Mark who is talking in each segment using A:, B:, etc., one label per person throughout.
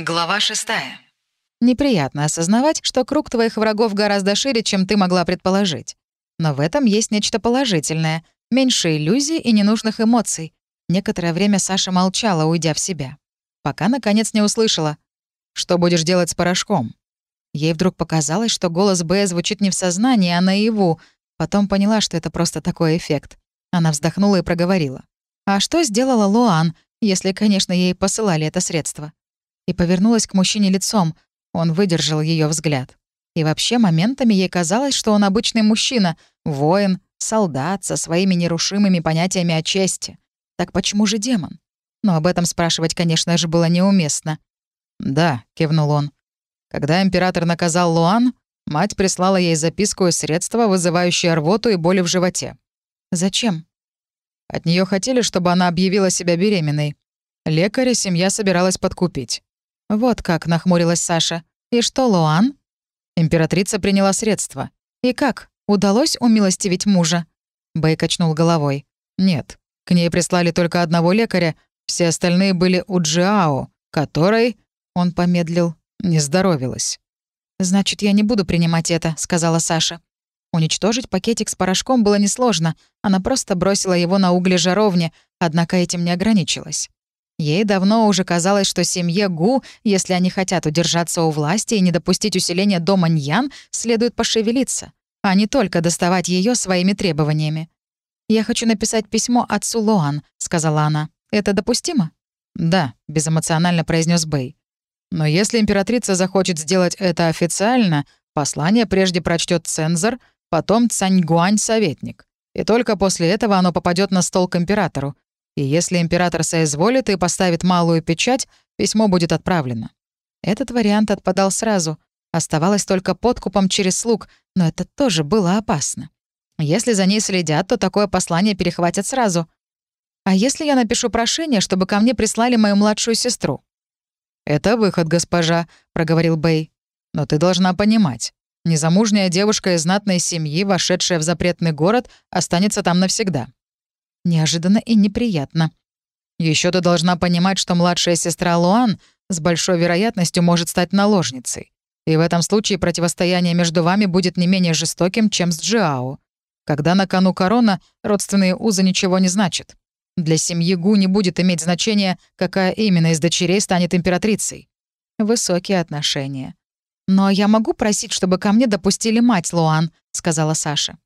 A: Глава шестая.
B: Неприятно осознавать, что круг твоих врагов гораздо шире, чем ты могла предположить. Но в этом есть нечто положительное. Меньше иллюзий и ненужных эмоций. Некоторое время Саша молчала, уйдя в себя. Пока, наконец, не услышала. «Что будешь делать с порошком?» Ей вдруг показалось, что голос Б звучит не в сознании, а наяву. Потом поняла, что это просто такой эффект. Она вздохнула и проговорила. «А что сделала Луан, если, конечно, ей посылали это средство?» И повернулась к мужчине лицом. Он выдержал ее взгляд. И вообще моментами ей казалось, что он обычный мужчина, воин, солдат со своими нерушимыми понятиями о чести. Так почему же демон? Но об этом спрашивать, конечно же, было неуместно. «Да», — кивнул он. Когда император наказал Луан, мать прислала ей записку и средства, вызывающие рвоту и боли в животе. «Зачем?» От нее хотели, чтобы она объявила себя беременной. Лекаря семья собиралась подкупить. «Вот как», — нахмурилась Саша. «И что, Луан?» Императрица приняла средства. «И как? Удалось умилостивить мужа?» Бэй качнул головой. «Нет. К ней прислали только одного лекаря, все остальные были у Джиао, которой...» Он помедлил. «Не здоровилась». «Значит, я не буду принимать это», — сказала Саша. Уничтожить пакетик с порошком было несложно. Она просто бросила его на угли жаровни, однако этим не ограничилась. Ей давно уже казалось, что семье Гу, если они хотят удержаться у власти и не допустить усиления дома Ньян, следует пошевелиться, а не только доставать ее своими требованиями. «Я хочу написать письмо отцу Лоан», — сказала она. «Это допустимо?» «Да», — безэмоционально произнес Бэй. «Но если императрица захочет сделать это официально, послание прежде прочтет цензор, потом Цаньгуань-советник. И только после этого оно попадет на стол к императору, и если император соизволит и поставит малую печать, письмо будет отправлено. Этот вариант отпадал сразу. Оставалось только подкупом через слуг, но это тоже было опасно. Если за ней следят, то такое послание перехватят сразу. А если я напишу прошение, чтобы ко мне прислали мою младшую сестру? «Это выход, госпожа», — проговорил Бэй. «Но ты должна понимать, незамужняя девушка из знатной семьи, вошедшая в запретный город, останется там навсегда. Неожиданно и неприятно. Еще ты должна понимать, что младшая сестра Луан с большой вероятностью может стать наложницей. И в этом случае противостояние между вами будет не менее жестоким, чем с Джиао. Когда на кону корона, родственные узы ничего не значат. Для семьи Гу не будет иметь значения, какая именно из дочерей станет императрицей. Высокие отношения. «Но я могу просить, чтобы ко мне допустили мать Луан», — сказала Саша.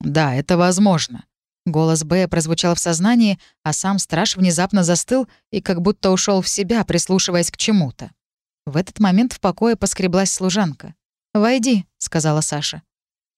B: «Да, это возможно. Голос Бэя прозвучал в сознании, а сам страж внезапно застыл и как будто ушел в себя, прислушиваясь к чему-то. В этот момент в покое поскреблась служанка. «Войди», — сказала Саша.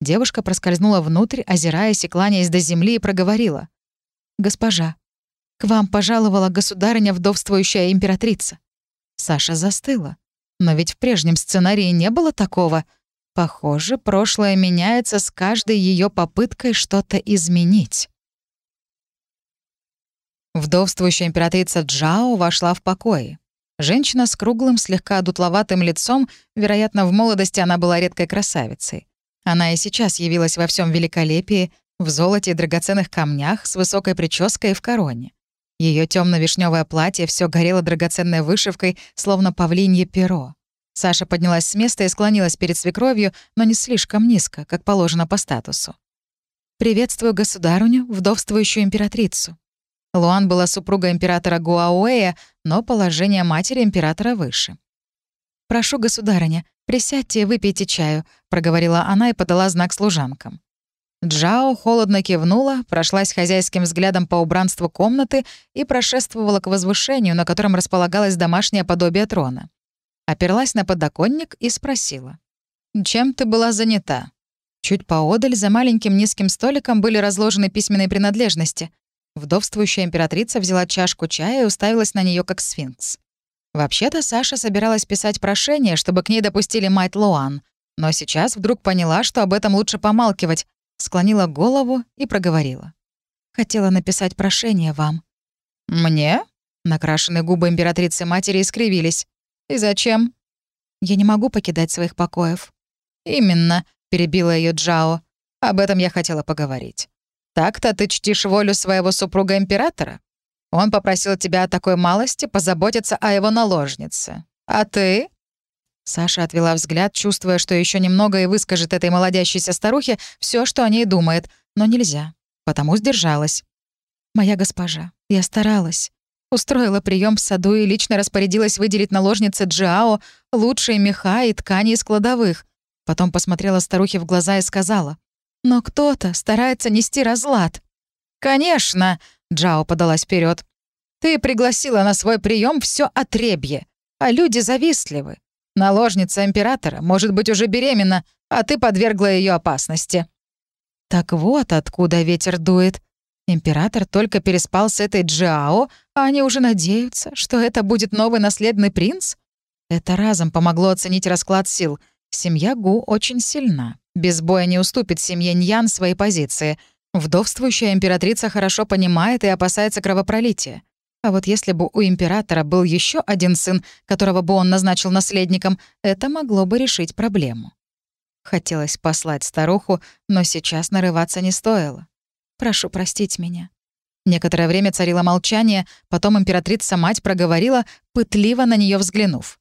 B: Девушка проскользнула внутрь, озираясь и кланяясь до земли, и проговорила. «Госпожа, к вам пожаловала государыня вдовствующая императрица». Саша застыла. Но ведь в прежнем сценарии не было такого. Похоже, прошлое меняется с каждой ее попыткой что-то изменить. Вдовствующая императрица Джао вошла в покои. Женщина с круглым, слегка дутловатым лицом, вероятно, в молодости она была редкой красавицей. Она и сейчас явилась во всем великолепии, в золоте и драгоценных камнях, с высокой прической и в короне. Ее темно вишневое платье все горело драгоценной вышивкой, словно павлинье перо. Саша поднялась с места и склонилась перед свекровью, но не слишком низко, как положено по статусу. «Приветствую государыню, вдовствующую императрицу. Луан была супруга императора Гуауэя, но положение матери императора выше. «Прошу, государыня, присядьте и выпейте чаю», — проговорила она и подала знак служанкам. Джао холодно кивнула, прошлась хозяйским взглядом по убранству комнаты и прошествовала к возвышению, на котором располагалось домашнее подобие трона. Оперлась на подоконник и спросила. «Чем ты была занята?» Чуть поодаль, за маленьким низким столиком были разложены письменные принадлежности. Вдовствующая императрица взяла чашку чая и уставилась на нее как сфинкс. Вообще-то Саша собиралась писать прошение, чтобы к ней допустили мать Луан, но сейчас вдруг поняла, что об этом лучше помалкивать, склонила голову и проговорила. «Хотела написать прошение вам». «Мне?» Накрашенные губы императрицы-матери искривились. «И зачем?» «Я не могу покидать своих покоев». «Именно», — перебила ее Джао. «Об этом я хотела поговорить. Так-то ты чтишь волю своего супруга-императора? Он попросил тебя о такой малости позаботиться о его наложнице. А ты?» Саша отвела взгляд, чувствуя, что еще немного и выскажет этой молодящейся старухе все, что о ней думает. Но нельзя, потому сдержалась. «Моя госпожа, я старалась. Устроила прием в саду и лично распорядилась выделить наложнице Джао лучшие меха и ткани из кладовых. Потом посмотрела старухе в глаза и сказала, «Но кто-то старается нести разлад». «Конечно!» — Джао подалась вперед. «Ты пригласила на свой прием все отребье, а люди завистливы. Наложница императора может быть уже беременна, а ты подвергла ее опасности». «Так вот откуда ветер дует», Император только переспал с этой Джао, а они уже надеются, что это будет новый наследный принц? Это разом помогло оценить расклад сил. Семья Гу очень сильна. Без боя не уступит семье Ньян свои позиции. Вдовствующая императрица хорошо понимает и опасается кровопролития. А вот если бы у императора был еще один сын, которого бы он назначил наследником, это могло бы решить проблему. Хотелось послать старуху, но сейчас нарываться не стоило. Прошу простить меня». Некоторое время царило молчание, потом императрица-мать проговорила, пытливо на нее взглянув.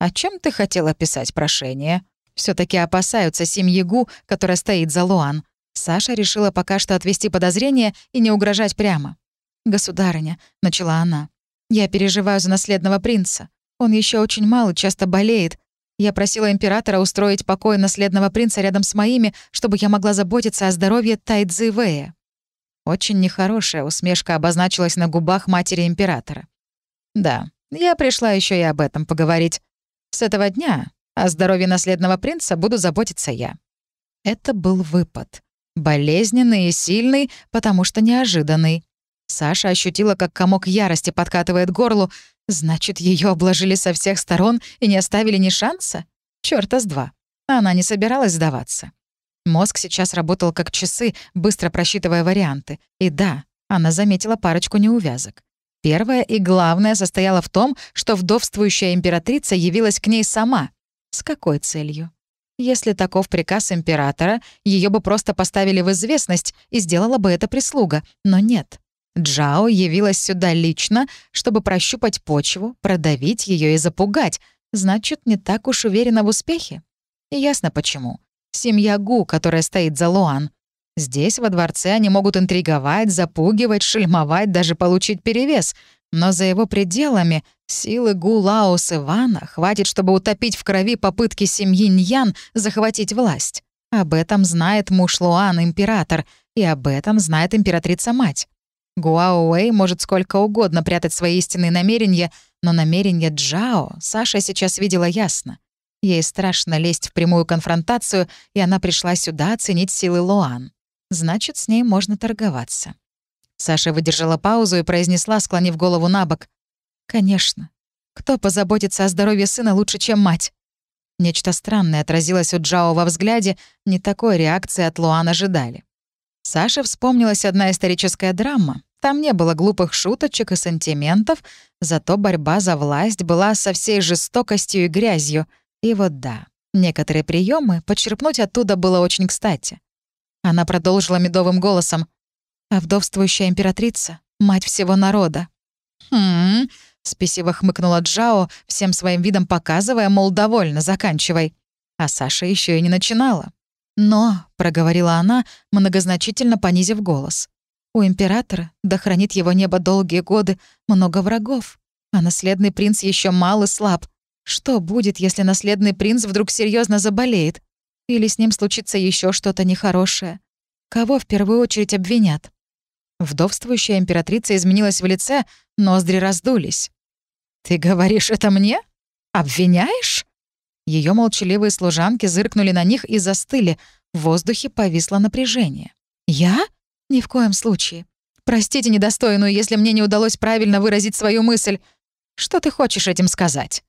B: «О чем ты хотела писать прошение? Все таки опасаются семьи Гу, которая стоит за Луан». Саша решила пока что отвести подозрения и не угрожать прямо. «Государыня», — начала она, — «я переживаю за наследного принца. Он еще очень мал и часто болеет. Я просила императора устроить покой наследного принца рядом с моими, чтобы я могла заботиться о здоровье Тайдзи Вэя. Очень нехорошая усмешка обозначилась на губах матери императора. «Да, я пришла еще и об этом поговорить. С этого дня о здоровье наследного принца буду заботиться я». Это был выпад. Болезненный и сильный, потому что неожиданный. Саша ощутила, как комок ярости подкатывает горлу, Значит, ее обложили со всех сторон и не оставили ни шанса? Чёрта с два. Она не собиралась сдаваться. Мозг сейчас работал как часы, быстро просчитывая варианты. И да, она заметила парочку неувязок. Первое и главное состояло в том, что вдовствующая императрица явилась к ней сама. С какой целью? Если таков приказ императора, ее бы просто поставили в известность и сделала бы это прислуга. Но нет. Джао явилась сюда лично, чтобы прощупать почву, продавить ее и запугать. Значит, не так уж уверена в успехе. И ясно почему. Семья Гу, которая стоит за Луан. Здесь, во дворце, они могут интриговать, запугивать, шельмовать, даже получить перевес. Но за его пределами силы Гу Лао с Ивана хватит, чтобы утопить в крови попытки семьи Ньян захватить власть. Об этом знает муж Луан, император, и об этом знает императрица-мать. Гуао может сколько угодно прятать свои истинные намерения, но намерения Джао Саша сейчас видела ясно. Ей страшно лезть в прямую конфронтацию, и она пришла сюда оценить силы Луан. Значит, с ней можно торговаться. Саша выдержала паузу и произнесла, склонив голову на бок. «Конечно. Кто позаботится о здоровье сына лучше, чем мать?» Нечто странное отразилось у Джао во взгляде, не такой реакции от Луан ожидали. Саше вспомнилась одна историческая драма. Там не было глупых шуточек и сантиментов, зато борьба за власть была со всей жестокостью и грязью. И вот да, некоторые приемы подчерпнуть оттуда было очень кстати. Она продолжила медовым голосом. «А вдовствующая императрица — мать всего народа». «Хм...» — спесиво хмыкнула Джао, всем своим видом показывая, мол, довольно, заканчивай. А Саша еще и не начинала. «Но», — проговорила она, многозначительно понизив голос, «у императора, да хранит его небо долгие годы, много врагов, а наследный принц еще мал и слаб. Что будет, если наследный принц вдруг серьезно заболеет? Или с ним случится еще что-то нехорошее? Кого в первую очередь обвинят?» Вдовствующая императрица изменилась в лице, ноздри раздулись. «Ты говоришь это мне? Обвиняешь?» Ее молчаливые служанки зыркнули на них и застыли. В воздухе повисло напряжение. «Я? Ни в коем случае. Простите недостойную, если мне не удалось правильно выразить свою мысль. Что ты хочешь этим сказать?»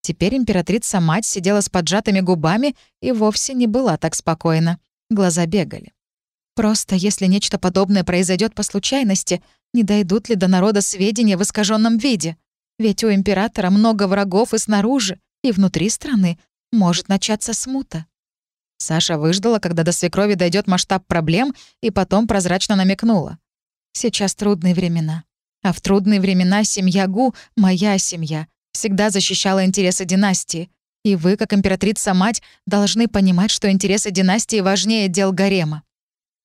B: Теперь императрица-мать сидела с поджатыми губами и вовсе не была так спокойна. Глаза бегали. Просто если нечто подобное произойдет по случайности, не дойдут ли до народа сведения в искаженном виде? Ведь у императора много врагов и снаружи, и внутри страны может начаться смута. Саша выждала, когда до свекрови дойдет масштаб проблем, и потом прозрачно намекнула. Сейчас трудные времена. А в трудные времена семья Гу — моя семья. всегда защищала интересы династии. И вы, как императрица-мать, должны понимать, что интересы династии важнее дел гарема.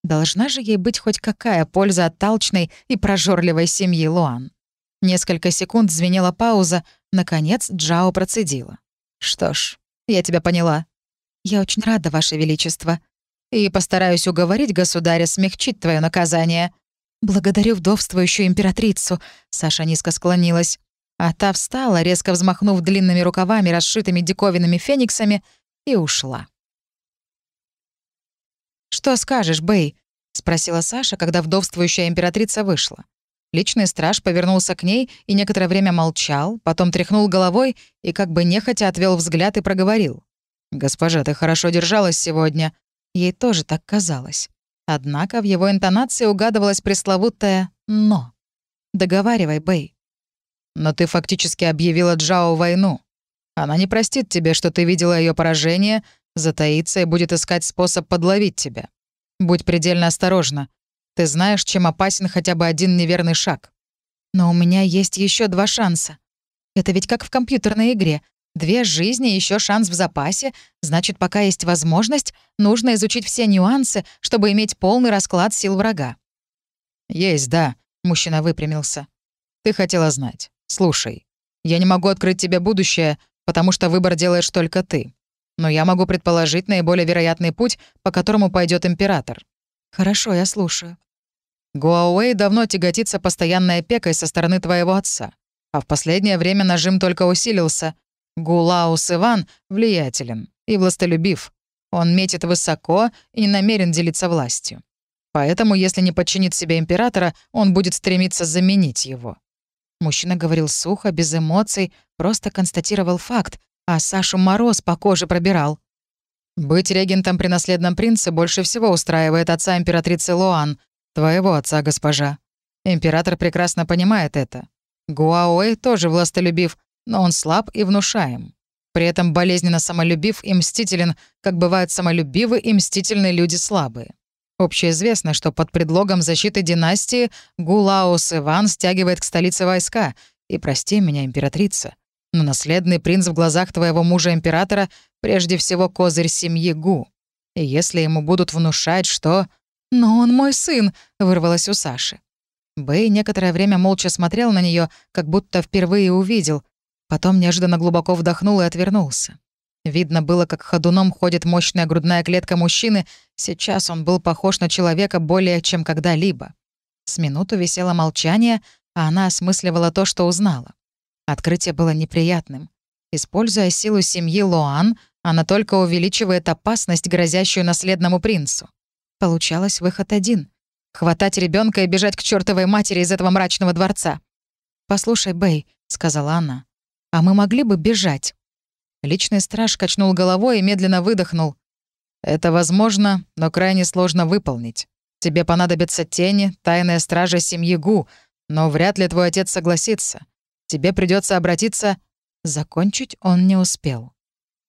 B: Должна же ей быть хоть какая польза от талчной и прожорливой семьи Луан. Несколько секунд звенела пауза. Наконец Джао процедила. «Что ж, я тебя поняла. Я очень рада, Ваше Величество. И постараюсь уговорить государя смягчить твое наказание. Благодарю вдовствующую императрицу», — Саша низко склонилась. А та встала, резко взмахнув длинными рукавами, расшитыми диковинными фениксами, и ушла. «Что скажешь, Бэй?» — спросила Саша, когда вдовствующая императрица вышла. Личный страж повернулся к ней и некоторое время молчал, потом тряхнул головой и как бы нехотя отвел взгляд и проговорил. «Госпожа, ты хорошо держалась сегодня». Ей тоже так казалось. Однако в его интонации угадывалось пресловутое «но». «Договаривай, Бэй». «Но ты фактически объявила Джао войну. Она не простит тебе, что ты видела ее поражение, затаится и будет искать способ подловить тебя. Будь предельно осторожна. Ты знаешь, чем опасен хотя бы один неверный шаг. Но у меня есть еще два шанса. Это ведь как в компьютерной игре. Две жизни, еще шанс в запасе. Значит, пока есть возможность, нужно изучить все нюансы, чтобы иметь полный расклад сил врага. «Есть, да», — мужчина выпрямился. «Ты хотела знать. Слушай, я не могу открыть тебе будущее, потому что выбор делаешь только ты. Но я могу предположить наиболее вероятный путь, по которому пойдет император. «Хорошо, я слушаю». Гуауэй давно тяготится постоянной опекой со стороны твоего отца. А в последнее время нажим только усилился. Гулаус Иван влиятелен и властолюбив. Он метит высоко и намерен делиться властью. Поэтому, если не подчинит себе императора, он будет стремиться заменить его. Мужчина говорил сухо, без эмоций, просто констатировал факт, а Сашу мороз по коже пробирал. Быть регентом при наследном принце больше всего устраивает отца императрицы Луан, твоего отца, госпожа. Император прекрасно понимает это. Гуаоэ тоже властолюбив, но он слаб и внушаем. При этом болезненно самолюбив и мстителен, как бывают самолюбивы и мстительные люди слабые. Общеизвестно, что под предлогом защиты династии Гулаус Иван стягивает к столице войска. И прости меня, императрица, но наследный принц в глазах твоего мужа-императора прежде всего козырь семьи Гу. И если ему будут внушать, что... «Но он мой сын», — вырвалось у Саши. Бэй некоторое время молча смотрел на нее, как будто впервые увидел. Потом неожиданно глубоко вдохнул и отвернулся. Видно было, как ходуном ходит мощная грудная клетка мужчины. Сейчас он был похож на человека более чем когда-либо. С минуту висело молчание, а она осмысливала то, что узнала. Открытие было неприятным. Используя силу семьи Лоан, она только увеличивает опасность, грозящую наследному принцу. Получалось выход один — хватать ребенка и бежать к чертовой матери из этого мрачного дворца. «Послушай, Бэй», — сказала она, — «а мы могли бы бежать?» Личный страж качнул головой и медленно выдохнул. «Это возможно, но крайне сложно выполнить. Тебе понадобятся тени, тайная стража семьи Гу, но вряд ли твой отец согласится. Тебе придется обратиться...» Закончить он не успел.